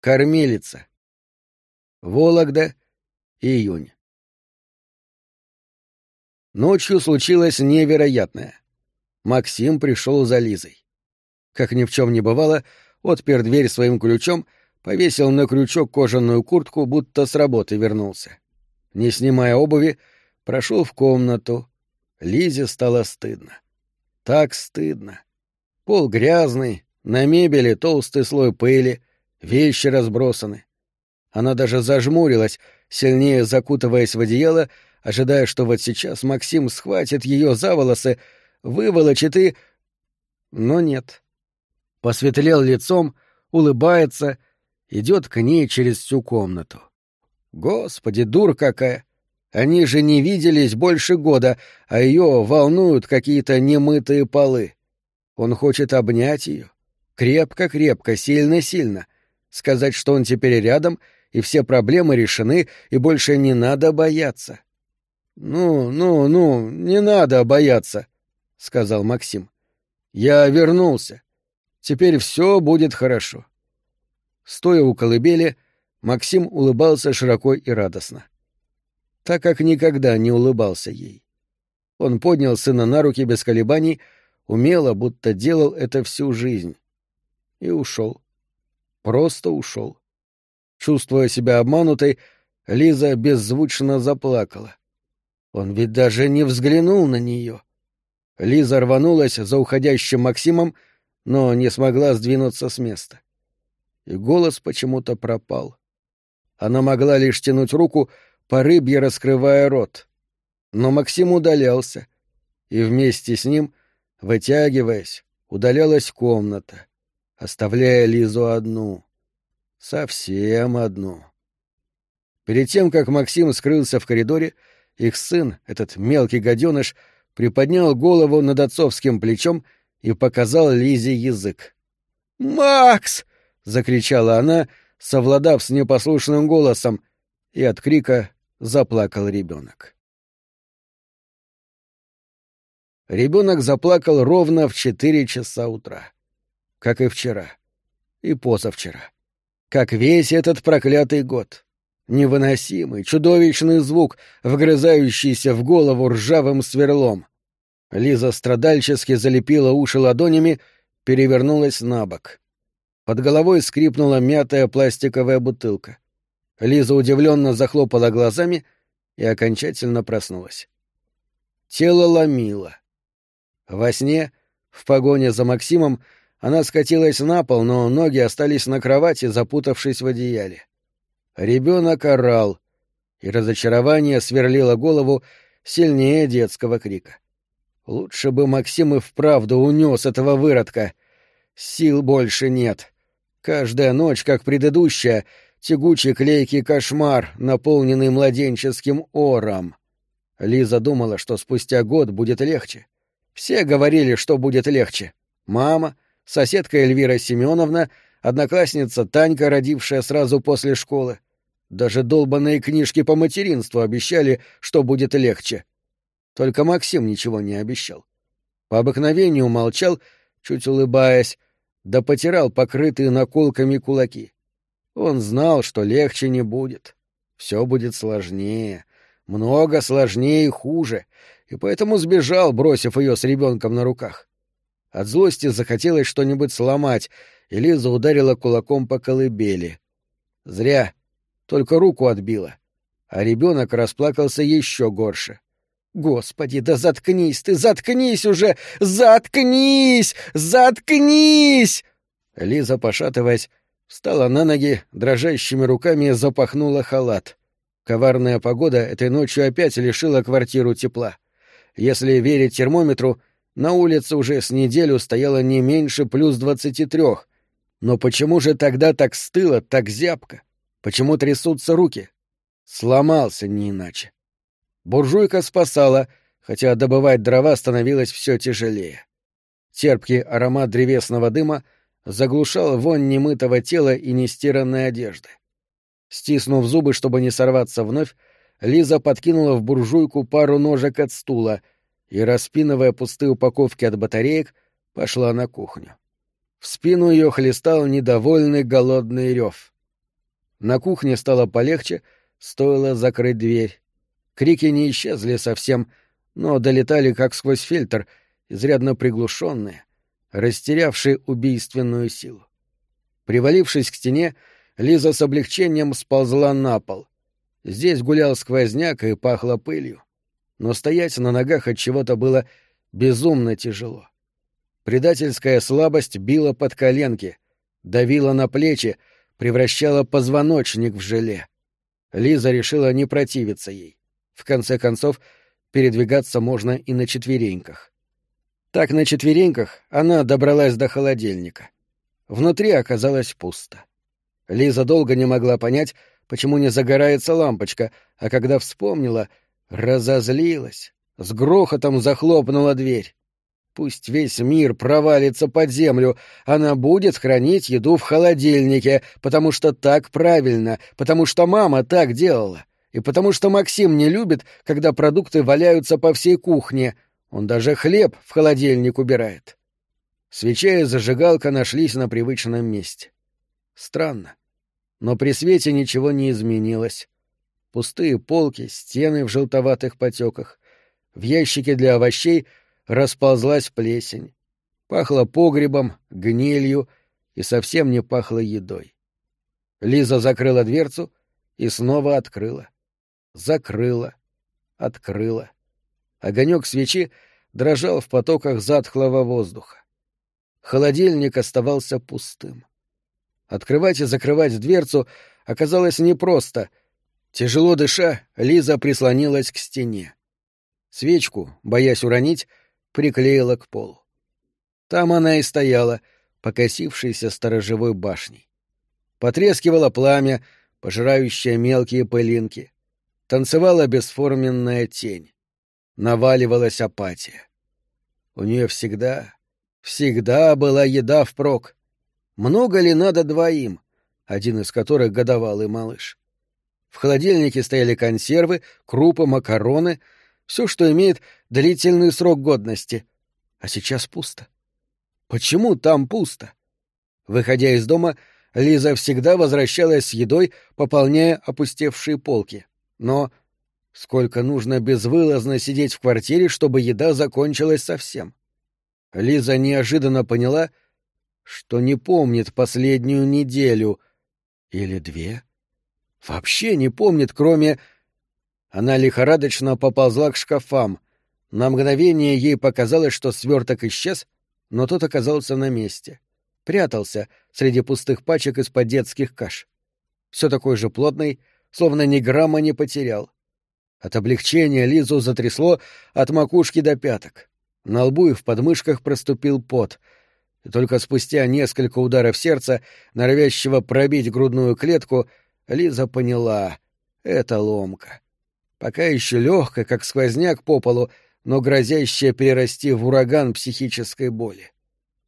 Кормилица. Вологда. Июнь. Ночью случилось невероятное. Максим пришел за Лизой. Как ни в чем не бывало, отпер дверь своим ключом, повесил на крючок кожаную куртку, будто с работы вернулся. Не снимая обуви, прошел в комнату. Лизе стало стыдно. Так стыдно. Пол грязный, на мебели толстый слой пыли, вещи разбросаны. Она даже зажмурилась, сильнее закутываясь в одеяло, ожидая, что вот сейчас Максим схватит ее за волосы, выволочит и... Но нет. Посветлел лицом, улыбается, идет к ней через всю комнату. Господи, дур какая! Они же не виделись больше года, а ее волнуют какие-то немытые полы. Он хочет обнять ее. Крепко-крепко, сильно-сильно. Сказать, что он теперь рядом, и все проблемы решены, и больше не надо бояться. «Ну, ну, ну, не надо бояться», — сказал Максим. «Я вернулся. Теперь все будет хорошо». Стоя у колыбели, Максим улыбался широко и радостно. Так как никогда не улыбался ей. Он поднял сына на руки без колебаний, умело, будто делал это всю жизнь. И ушел. Просто ушел. Чувствуя себя обманутой, Лиза беззвучно заплакала. Он ведь даже не взглянул на нее. Лиза рванулась за уходящим Максимом, но не смогла сдвинуться с места. И голос почему-то пропал. Она могла лишь тянуть руку, по рыбье раскрывая рот. Но Максим удалялся, и вместе с ним, вытягиваясь, удалялась комната, оставляя Лизу одну. Совсем одну. Перед тем, как Максим скрылся в коридоре, их сын, этот мелкий гаденыш, приподнял голову над отцовским плечом и показал Лизе язык. «Макс!» — закричала она, совладав с непослушным голосом, и от крика заплакал ребенок. Ребенок заплакал ровно в четыре часа утра, как и вчера, и позавчера, как весь этот проклятый год. Невыносимый, чудовищный звук, вгрызающийся в голову ржавым сверлом. Лиза страдальчески залепила уши ладонями, перевернулась на бок. Под головой скрипнула мятая пластиковая бутылка. Лиза удивленно захлопала глазами и окончательно проснулась. Тело ломило. Во сне, в погоне за Максимом, она скатилась на пол, но ноги остались на кровати, запутавшись в одеяле. Ребенок орал, и разочарование сверлило голову сильнее детского крика. Лучше бы Максим и вправду унес этого выродка. Сил больше нет. Каждая ночь, как предыдущая, тягучий клейкий кошмар, наполненный младенческим ором. Лиза думала, что спустя год будет легче. Все говорили, что будет легче. Мама, соседка Эльвира Семеновна, одноклассница Танька, родившая сразу после школы. Даже долбанные книжки по материнству обещали, что будет легче. Только Максим ничего не обещал. По обыкновению молчал, чуть улыбаясь, да потирал покрытые наколками кулаки. Он знал, что легче не будет. Все будет сложнее, много сложнее и хуже, и поэтому сбежал, бросив ее с ребенком на руках. От злости захотелось что-нибудь сломать, и Лиза ударила кулаком по колыбели. Зря только руку отбила. А ребенок расплакался еще горше. «Господи, да заткнись ты, заткнись уже! Заткнись! Заткнись!» Лиза, пошатываясь, встала на ноги, дрожащими руками запахнула халат. Коварная погода этой ночью опять лишила квартиру тепла. Если верить термометру, на улице уже с неделю стояло не меньше плюс двадцати трех. Но почему же тогда так стыло, так зябко? Почему трясутся руки? Сломался не иначе. Буржуйка спасала, хотя добывать дрова становилось все тяжелее. Терпкий аромат древесного дыма заглушал вонь немытого тела и нестиранной одежды. Стиснув зубы, чтобы не сорваться вновь, Лиза подкинула в буржуйку пару ножек от стула и, распинывая пустые упаковки от батареек, пошла на кухню. В спину ее хлестал недовольный голодный рев. На кухне стало полегче, стоило закрыть дверь. Крики не исчезли совсем, но долетали как сквозь фильтр, изрядно приглушенные, растерявшие убийственную силу. Привалившись к стене, Лиза с облегчением сползла на пол. Здесь гулял сквозняк и пахло пылью. Но стоять на ногах от чего-то было безумно тяжело. Предательская слабость била под коленки, давила на плечи, превращала позвоночник в желе. Лиза решила не противиться ей. В конце концов, передвигаться можно и на четвереньках. Так на четвереньках она добралась до холодильника. Внутри оказалось пусто. Лиза долго не могла понять, почему не загорается лампочка, а когда вспомнила, разозлилась, с грохотом захлопнула дверь. Пусть весь мир провалится под землю, она будет хранить еду в холодильнике, потому что так правильно, потому что мама так делала, и потому что Максим не любит, когда продукты валяются по всей кухне, он даже хлеб в холодильник убирает. Свеча и зажигалка нашлись на привычном месте. Странно. Но при свете ничего не изменилось. Пустые полки, стены в желтоватых потеках. В ящике для овощей — расползлась плесень. Пахло погребом, гнилью и совсем не пахло едой. Лиза закрыла дверцу и снова открыла. Закрыла. Открыла. Огонек свечи дрожал в потоках затхлого воздуха. Холодильник оставался пустым. Открывать и закрывать дверцу оказалось непросто. Тяжело дыша, Лиза прислонилась к стене. Свечку, боясь уронить, приклеила к полу. Там она и стояла, покосившейся сторожевой башней. Потрескивало пламя, пожирающее мелкие пылинки. Танцевала бесформенная тень. Наваливалась апатия. У нее всегда, всегда была еда впрок. Много ли надо двоим, один из которых годовалый малыш? В холодильнике стояли консервы, крупы, макароны — все, что имеет длительный срок годности. А сейчас пусто. Почему там пусто? Выходя из дома, Лиза всегда возвращалась с едой, пополняя опустевшие полки. Но сколько нужно безвылазно сидеть в квартире, чтобы еда закончилась совсем? Лиза неожиданно поняла, что не помнит последнюю неделю или две. Вообще не помнит, кроме она лихорадочно поползла к шкафам. На мгновение ей показалось, что сверток исчез, но тот оказался на месте. Прятался среди пустых пачек из-под детских каш. Все такой же плотный, словно ни грамма не потерял. От облегчения Лизу затрясло от макушки до пяток. На лбу и в подмышках проступил пот. И только спустя несколько ударов сердца, норовящего пробить грудную клетку, Лиза поняла — это ломка пока еще легкая, как сквозняк по полу, но грозящая перерасти в ураган психической боли.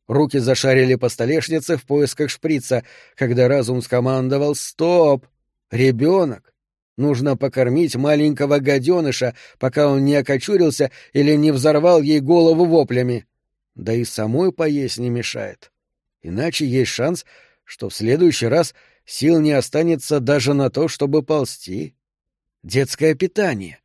Руки зашарили по столешнице в поисках шприца, когда разум скомандовал «Стоп! Ребенок! Нужно покормить маленького гаденыша, пока он не окочурился или не взорвал ей голову воплями. Да и самой поесть не мешает. Иначе есть шанс, что в следующий раз сил не останется даже на то, чтобы ползти. Детское питание.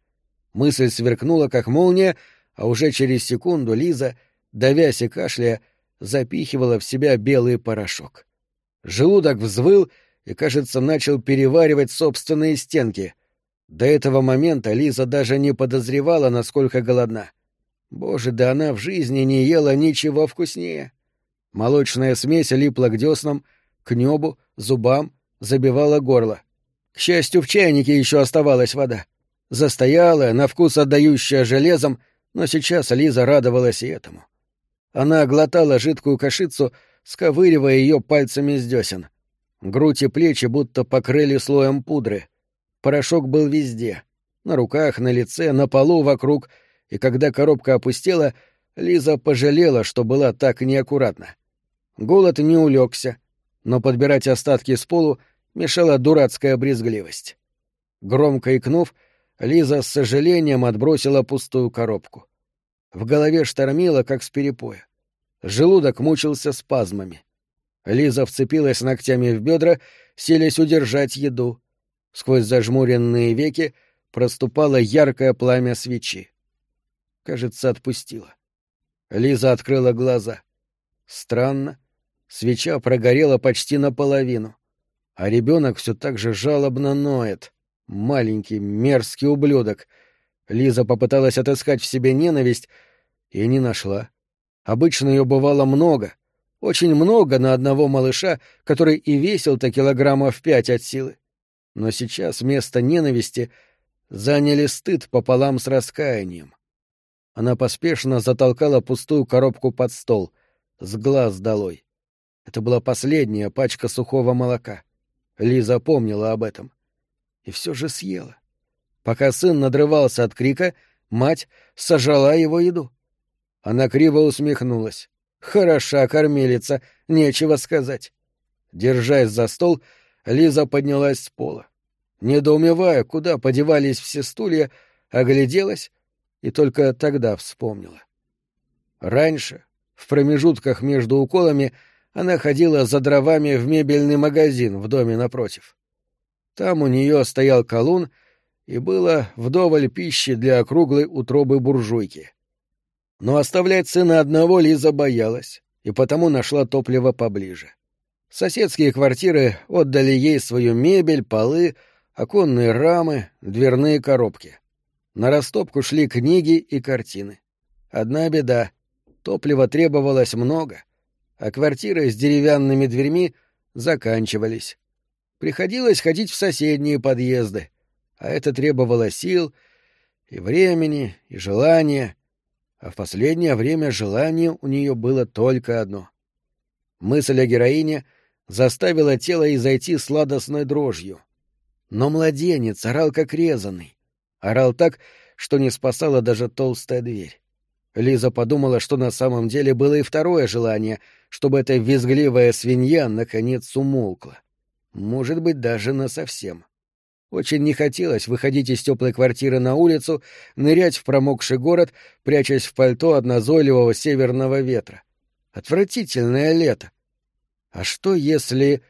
Мысль сверкнула, как молния, а уже через секунду Лиза, давясь и кашляя, запихивала в себя белый порошок. Желудок взвыл и, кажется, начал переваривать собственные стенки. До этого момента Лиза даже не подозревала, насколько голодна. Боже, да она в жизни не ела ничего вкуснее. Молочная смесь липла к деснам, к небу, зубам, забивала горло. К счастью, в чайнике еще оставалась вода. Застоялая, на вкус отдающая железом, но сейчас Лиза радовалась и этому. Она глотала жидкую кашицу, сковыривая ее пальцами с десен. Грудь и плечи будто покрыли слоем пудры. Порошок был везде — на руках, на лице, на полу вокруг, и когда коробка опустела, Лиза пожалела, что была так неаккуратна. Голод не улегся, но подбирать остатки с полу мешала дурацкая брезгливость. Громко икнув, Лиза с сожалением отбросила пустую коробку. В голове штормило, как с перепоя. Желудок мучился спазмами. Лиза вцепилась ногтями в бедра селись удержать еду. Сквозь зажмуренные веки проступало яркое пламя свечи. Кажется, отпустила. Лиза открыла глаза. Странно. Свеча прогорела почти наполовину. А ребенок все так же жалобно ноет. Маленький, мерзкий ублюдок. Лиза попыталась отыскать в себе ненависть и не нашла. Обычно ее бывало много. Очень много на одного малыша, который и весил-то килограммов пять от силы. Но сейчас вместо ненависти заняли стыд пополам с раскаянием. Она поспешно затолкала пустую коробку под стол, с глаз долой. Это была последняя пачка сухого молока. Лиза помнила об этом. И все же съела. Пока сын надрывался от крика, мать сожрала его еду. Она криво усмехнулась. Хороша кормилица, нечего сказать. Держась за стол, Лиза поднялась с пола. Недоумевая, куда подевались все стулья, огляделась и только тогда вспомнила. Раньше, в промежутках между уколами, она ходила за дровами в мебельный магазин в доме напротив. Там у нее стоял колун, и было вдоволь пищи для округлой утробы буржуйки. Но оставлять сына одного Лиза боялась, и потому нашла топливо поближе. Соседские квартиры отдали ей свою мебель, полы, оконные рамы, дверные коробки. На растопку шли книги и картины. Одна беда — топлива требовалось много, а квартиры с деревянными дверьми заканчивались. Приходилось ходить в соседние подъезды, а это требовало сил и времени, и желания, а в последнее время желание у нее было только одно. Мысль о героине заставила тело изойти сладостной дрожью. Но младенец орал как резанный. Орал так, что не спасала даже толстая дверь. Лиза подумала, что на самом деле было и второе желание, чтобы эта визгливая свинья наконец умолкла. Может быть, даже насовсем. Очень не хотелось выходить из теплой квартиры на улицу, нырять в промокший город, прячась в пальто от назойливого северного ветра. Отвратительное лето. А что если...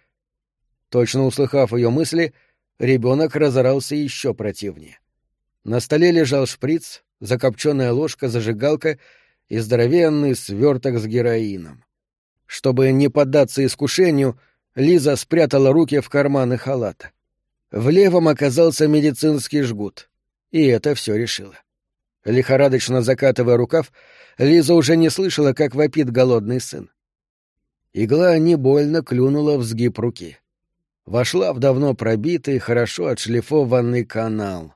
Точно услыхав ее мысли, ребенок разорался еще противнее. На столе лежал шприц, закопченная ложка, зажигалка и здоровенный сверток с героином. Чтобы не поддаться искушению, Лиза спрятала руки в карманы халата. В левом оказался медицинский жгут. И это все решило. Лихорадочно закатывая рукав, Лиза уже не слышала, как вопит голодный сын. Игла не больно клюнула в сгиб руки. Вошла в давно пробитый, хорошо отшлифованный канал.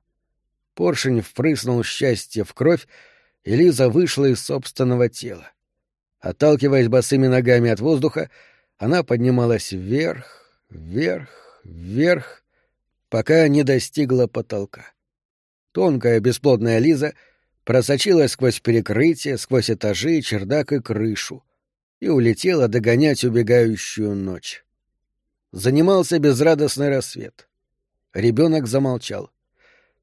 Поршень впрыснул счастье в кровь, и Лиза вышла из собственного тела. Отталкиваясь босыми ногами от воздуха, она поднималась вверх, вверх, вверх, пока не достигла потолка. Тонкая бесплодная Лиза просочилась сквозь перекрытие, сквозь этажи, чердак и крышу и улетела догонять убегающую ночь. Занимался безрадостный рассвет. Ребенок замолчал.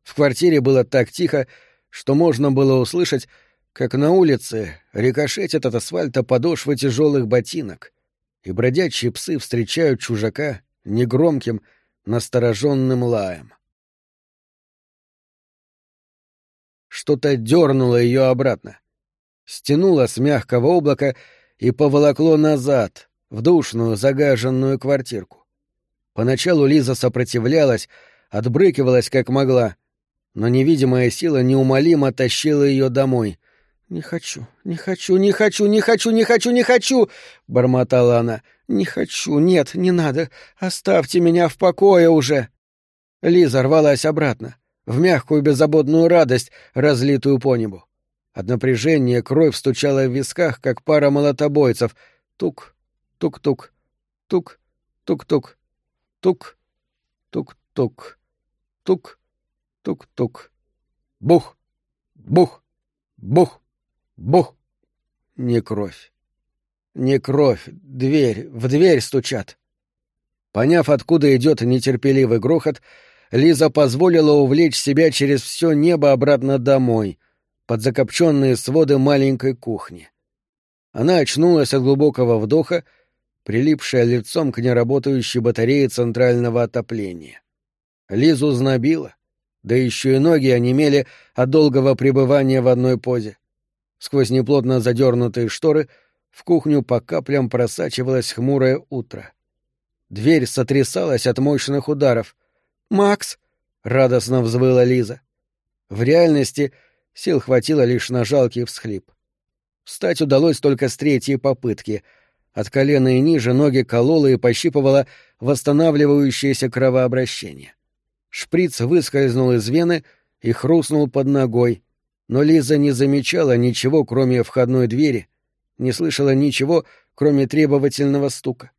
В квартире было так тихо, что можно было услышать, как на улице рикошетят от асфальта подошвы тяжелых ботинок, и бродячие псы встречают чужака негромким, настороженным лаем. Что-то дернуло ее обратно, стянуло с мягкого облака и поволокло назад, в душную, загаженную квартирку. Поначалу Лиза сопротивлялась, отбрыкивалась как могла, но невидимая сила неумолимо тащила ее домой. «Не хочу, не хочу, не хочу, не хочу, не хочу, не хочу!» — бормотала она. «Не хочу, нет, не надо. Оставьте меня в покое уже!» Лиза рвалась обратно, в мягкую беззаботную радость, разлитую по небу. От напряжения кровь стучала в висках, как пара молотобойцев. Тук, тук-тук, тук, тук-тук, тук, тук-тук, тук, тук-тук. Бух, бух, бух, бух. Не кровь. Не кровь, дверь, в дверь стучат. Поняв, откуда идет нетерпеливый грохот, Лиза позволила увлечь себя через все небо обратно домой, под закопченные своды маленькой кухни. Она очнулась от глубокого вдоха, прилипшая лицом к неработающей батарее центрального отопления. Лизу знобило, да еще и ноги онемели от долгого пребывания в одной позе. Сквозь неплотно задернутые шторы в кухню по каплям просачивалось хмурое утро. Дверь сотрясалась от мощных ударов. «Макс!» — радостно взвыла Лиза. В реальности сил хватило лишь на жалкий всхлип. Встать удалось только с третьей попытки. От колена и ниже ноги кололо и пощипывало восстанавливающееся кровообращение. Шприц выскользнул из вены и хрустнул под ногой, но Лиза не замечала ничего, кроме входной двери, не слышала ничего, кроме требовательного стука.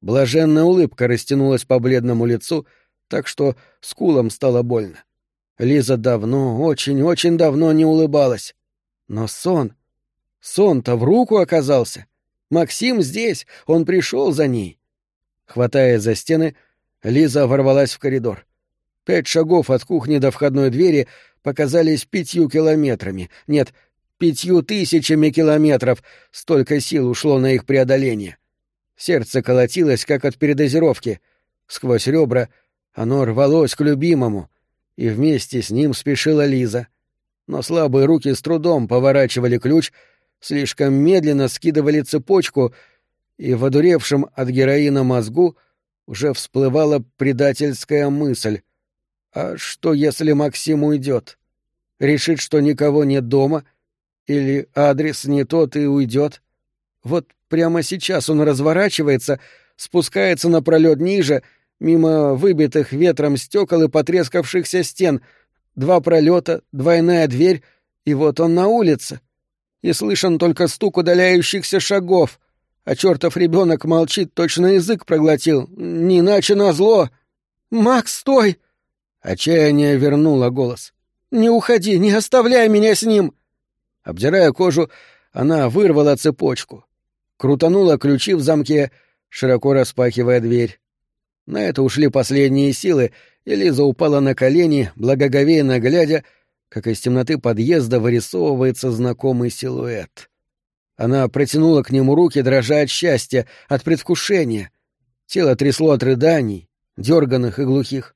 Блаженная улыбка растянулась по бледному лицу, так что скулам стало больно. Лиза давно, очень-очень давно не улыбалась. Но сон... Сон-то в руку оказался. Максим здесь, он пришел за ней. Хватаясь за стены, Лиза ворвалась в коридор. Пять шагов от кухни до входной двери показались пятью километрами. Нет, пятью тысячами километров. Столько сил ушло на их преодоление. Сердце колотилось, как от передозировки. Сквозь ребра оно рвалось к любимому, и вместе с ним спешила Лиза. Но слабые руки с трудом поворачивали ключ, слишком медленно скидывали цепочку, и в одуревшем от героина мозгу уже всплывала предательская мысль. А что, если Максим уйдет? Решит, что никого нет дома? Или адрес не тот и уйдет? Вот прямо сейчас он разворачивается, спускается на пролет ниже, мимо выбитых ветром стекол и потрескавшихся стен. Два пролета, двойная дверь, и вот он на улице. И слышен только стук удаляющихся шагов, а чертов ребенок молчит, точно язык проглотил, не иначе назло. «Макс, стой!» Отчаяние вернуло голос. «Не уходи, не оставляй меня с ним!» Обдирая кожу, она вырвала цепочку. Крутанула ключи в замке, широко распахивая дверь. На это ушли последние силы, и Лиза упала на колени, благоговейно глядя, как из темноты подъезда вырисовывается знакомый силуэт. Она протянула к нему руки, дрожа от счастья, от предвкушения. Тело трясло от рыданий, дерганных и глухих.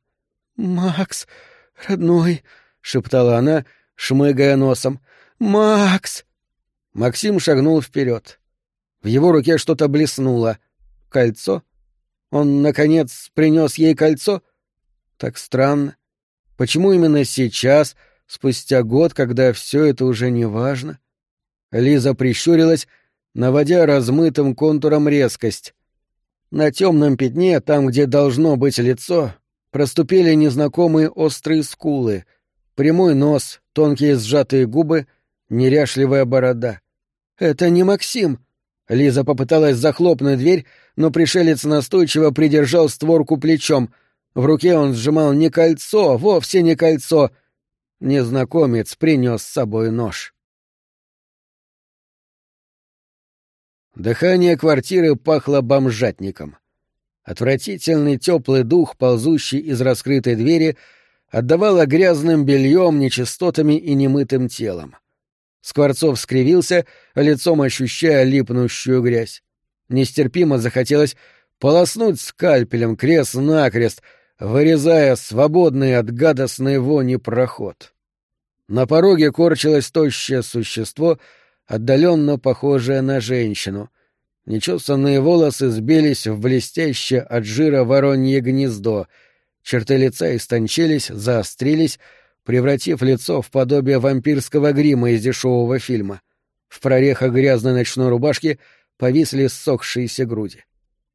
«Макс, родной», — шептала она, шмыгая носом. «Макс!» Максим шагнул вперед. В его руке что-то блеснуло. Кольцо? Он, наконец, принес ей кольцо? Так странно. Почему именно сейчас, спустя год, когда все это уже не важно? Лиза прищурилась, наводя размытым контуром резкость. На темном пятне, там, где должно быть лицо, проступили незнакомые острые скулы, прямой нос, тонкие сжатые губы, неряшливая борода. «Это не Максим!» Лиза попыталась захлопнуть дверь, но пришелец настойчиво придержал створку плечом. В руке он сжимал не кольцо, вовсе не кольцо. Незнакомец принес с собой нож. Дыхание квартиры пахло бомжатником. Отвратительный теплый дух, ползущий из раскрытой двери, отдавало грязным бельем, нечистотами и немытым телом. Скворцов скривился, лицом ощущая липнущую грязь. Нестерпимо захотелось полоснуть скальпелем крест-накрест, вырезая свободный от гадостной вони проход. На пороге корчилось тощее существо, отдаленно похожее на женщину — Нечесанные волосы сбились в блестящее от жира воронье гнездо, черты лица истончились, заострились, превратив лицо в подобие вампирского грима из дешевого фильма. В прорехах грязной ночной рубашки повисли ссохшиеся груди.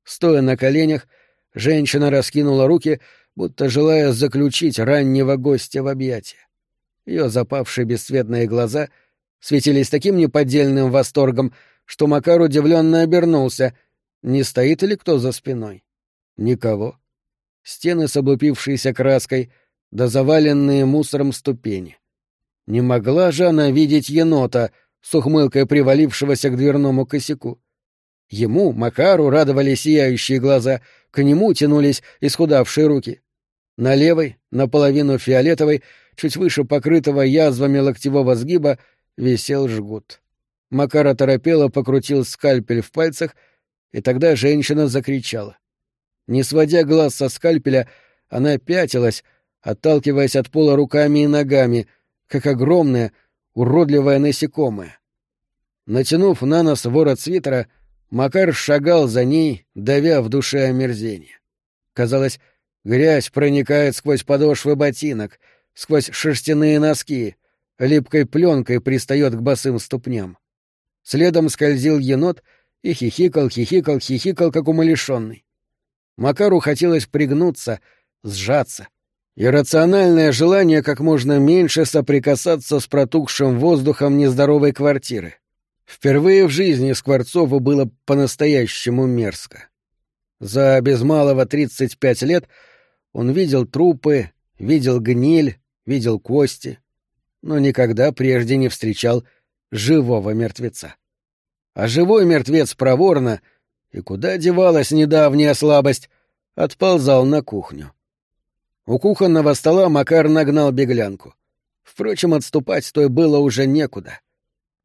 Стоя на коленях, женщина раскинула руки, будто желая заключить раннего гостя в объятия. Ее запавшие бесцветные глаза светились таким неподдельным восторгом, что Макар удивленно обернулся. Не стоит ли кто за спиной? Никого. Стены с облупившейся краской, да заваленные мусором ступени. Не могла же она видеть енота, с ухмылкой привалившегося к дверному косяку. Ему, Макару, радовали сияющие глаза, к нему тянулись исхудавшие руки. На левой, наполовину фиолетовой, чуть выше покрытого язвами локтевого сгиба, висел жгут. Макар оторопело покрутил скальпель в пальцах И тогда женщина закричала. Не сводя глаз со скальпеля, она пятилась, отталкиваясь от пола руками и ногами, как огромное, уродливое насекомое. Натянув на нос ворот свитера, Макар шагал за ней, давя в душе омерзение. Казалось, грязь проникает сквозь подошвы ботинок, сквозь шерстяные носки, липкой пленкой пристает к босым ступням. Следом скользил енот и хихикал, хихикал, хихикал, как умалишенный. Макару хотелось пригнуться, сжаться. Иррациональное желание как можно меньше соприкасаться с протухшим воздухом нездоровой квартиры. Впервые в жизни Скворцову было по-настоящему мерзко. За без малого 35 лет он видел трупы, видел гниль, видел кости, но никогда прежде не встречал живого мертвеца. А живой мертвец проворно, и куда девалась недавняя слабость, отползал на кухню. У кухонного стола Макар нагнал беглянку. Впрочем, отступать той было уже некуда —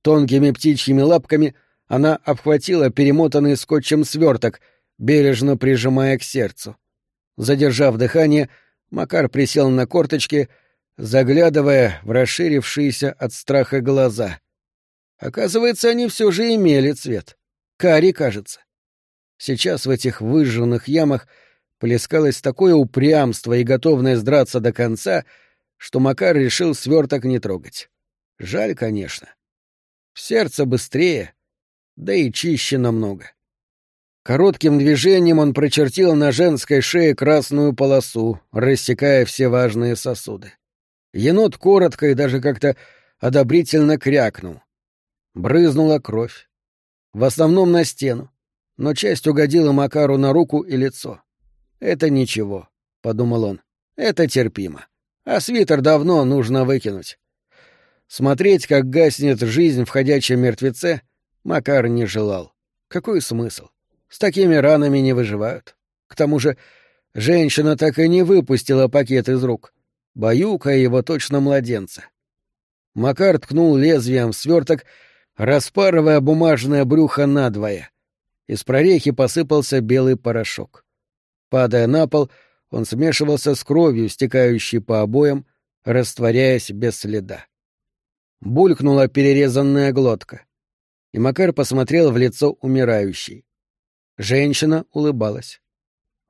Тонкими птичьими лапками она обхватила перемотанный скотчем сверток, бережно прижимая к сердцу. Задержав дыхание, Макар присел на корточки, заглядывая в расширившиеся от страха глаза. Оказывается, они все же имели цвет. Кари, кажется. Сейчас в этих выжженных ямах плескалось такое упрямство и готовность драться до конца, что Макар решил сверток не трогать. Жаль, конечно. Сердце быстрее, да и чище намного. Коротким движением он прочертил на женской шее красную полосу, рассекая все важные сосуды. Енот коротко и даже как-то одобрительно крякнул. Брызнула кровь. В основном на стену, но часть угодила Макару на руку и лицо. «Это ничего», — подумал он. «Это терпимо. А свитер давно нужно выкинуть. Смотреть, как гаснет жизнь в ходячем мертвеце, Макар не желал. Какой смысл? С такими ранами не выживают. К тому же женщина так и не выпустила пакет из рук, баюкая его точно младенца. Макар ткнул лезвием в сверток, распарывая бумажное брюхо надвое. Из прорехи посыпался белый порошок. Падая на пол, он смешивался с кровью, стекающей по обоям, растворяясь без следа. Булькнула перерезанная глотка. И Макар посмотрел в лицо умирающей. Женщина улыбалась.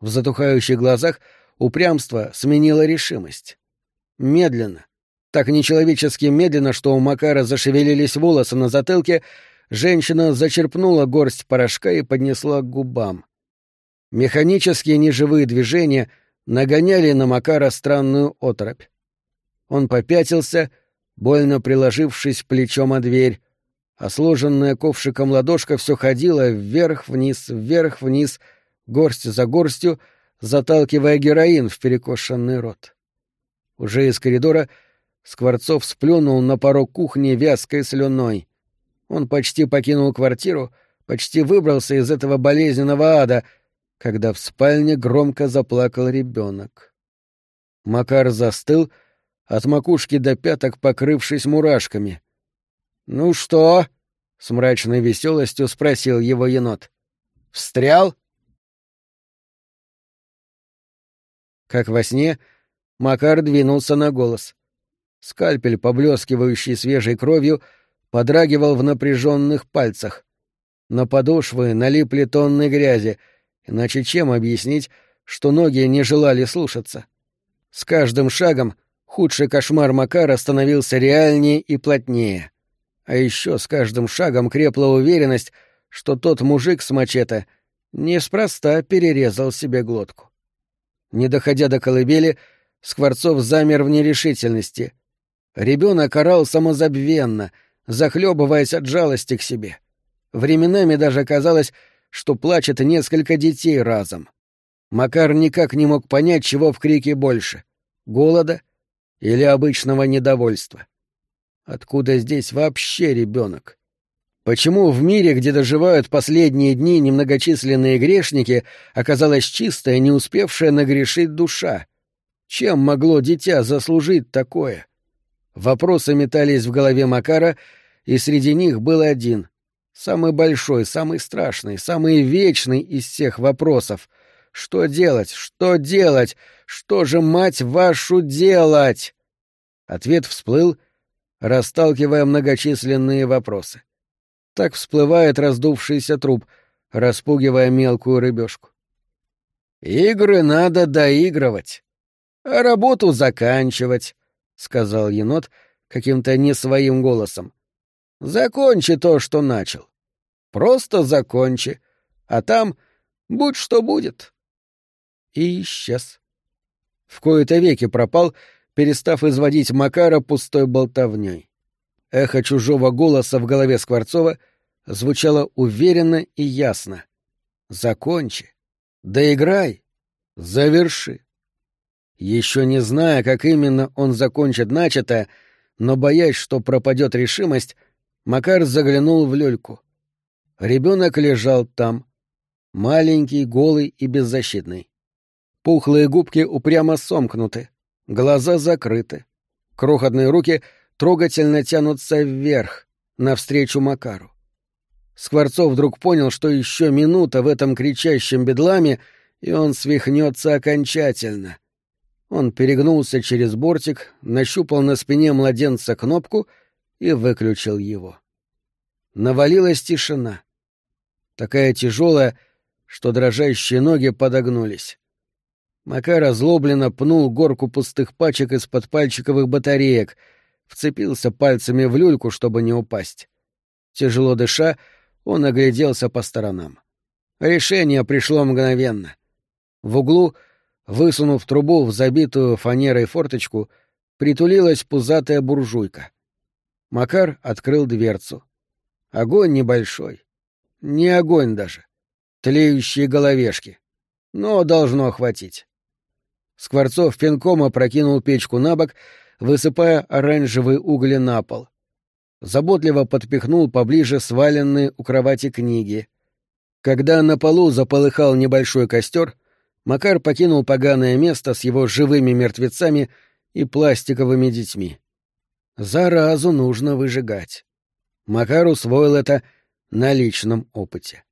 В затухающих глазах упрямство сменило решимость. Медленно, так нечеловечески медленно, что у Макара зашевелились волосы на затылке, женщина зачерпнула горсть порошка и поднесла к губам. Механические неживые движения нагоняли на Макара странную оторопь. Он попятился — больно приложившись плечом о дверь, а сложенная ковшиком ладошка все ходила вверх-вниз, вверх-вниз, горсть за горстью, заталкивая героин в перекошенный рот. Уже из коридора Скворцов сплюнул на порог кухни вязкой слюной. Он почти покинул квартиру, почти выбрался из этого болезненного ада, когда в спальне громко заплакал ребенок. Макар застыл, — от макушки до пяток покрывшись мурашками. «Ну что?» — с мрачной веселостью спросил его енот. «Встрял?» Как во сне, Макар двинулся на голос. Скальпель, поблескивающий свежей кровью, подрагивал в напряженных пальцах. На подошвы налипли тонны грязи, иначе чем объяснить, что ноги не желали слушаться? С каждым шагом Худший кошмар Макара становился реальнее и плотнее. А еще с каждым шагом крепла уверенность, что тот мужик с мачете неспроста перерезал себе глотку. Не доходя до колыбели, Скворцов замер в нерешительности. Ребенок орал самозабвенно, захлебываясь от жалости к себе. Временами даже казалось, что плачет несколько детей разом. Макар никак не мог понять, чего в крике больше — голода — или обычного недовольства? Откуда здесь вообще ребенок? Почему в мире, где доживают последние дни немногочисленные грешники, оказалась чистая, не успевшая нагрешить душа? Чем могло дитя заслужить такое? Вопросы метались в голове Макара, и среди них был один. Самый большой, самый страшный, самый вечный из всех вопросов. Что делать? Что делать? Что же, мать вашу, делать? Ответ всплыл, расталкивая многочисленные вопросы. Так всплывает раздувшийся труп, распугивая мелкую рыбешку. «Игры надо доигрывать, а работу заканчивать», — сказал енот каким-то не своим голосом. «Закончи то, что начал. Просто закончи, а там будь что будет». И исчез. В кои-то веки пропал, перестав изводить Макара пустой болтовней. Эхо чужого голоса в голове Скворцова звучало уверенно и ясно. «Закончи! Доиграй! Заверши!» Еще не зная, как именно он закончит начатое, но боясь, что пропадет решимость, Макар заглянул в люльку. Ребенок лежал там, маленький, голый и беззащитный. Пухлые губки упрямо сомкнуты, глаза закрыты. Крохотные руки трогательно тянутся вверх, навстречу Макару. Скворцов вдруг понял, что еще минута в этом кричащем бедламе, и он свихнется окончательно. Он перегнулся через бортик, нащупал на спине младенца кнопку и выключил его. Навалилась тишина. Такая тяжелая, что дрожащие ноги подогнулись. Макар озлобленно пнул горку пустых пачек из-под пальчиковых батареек, вцепился пальцами в люльку, чтобы не упасть. Тяжело дыша, он огляделся по сторонам. Решение пришло мгновенно. В углу, высунув трубу в забитую фанерой форточку, притулилась пузатая буржуйка. Макар открыл дверцу. Огонь небольшой. Не огонь даже. Тлеющие головешки. Но должно хватить. Скворцов пинком опрокинул печку на бок, высыпая оранжевые угли на пол. Заботливо подпихнул поближе сваленные у кровати книги. Когда на полу заполыхал небольшой костер, Макар покинул поганое место с его живыми мертвецами и пластиковыми детьми. Заразу нужно выжигать. Макар усвоил это на личном опыте.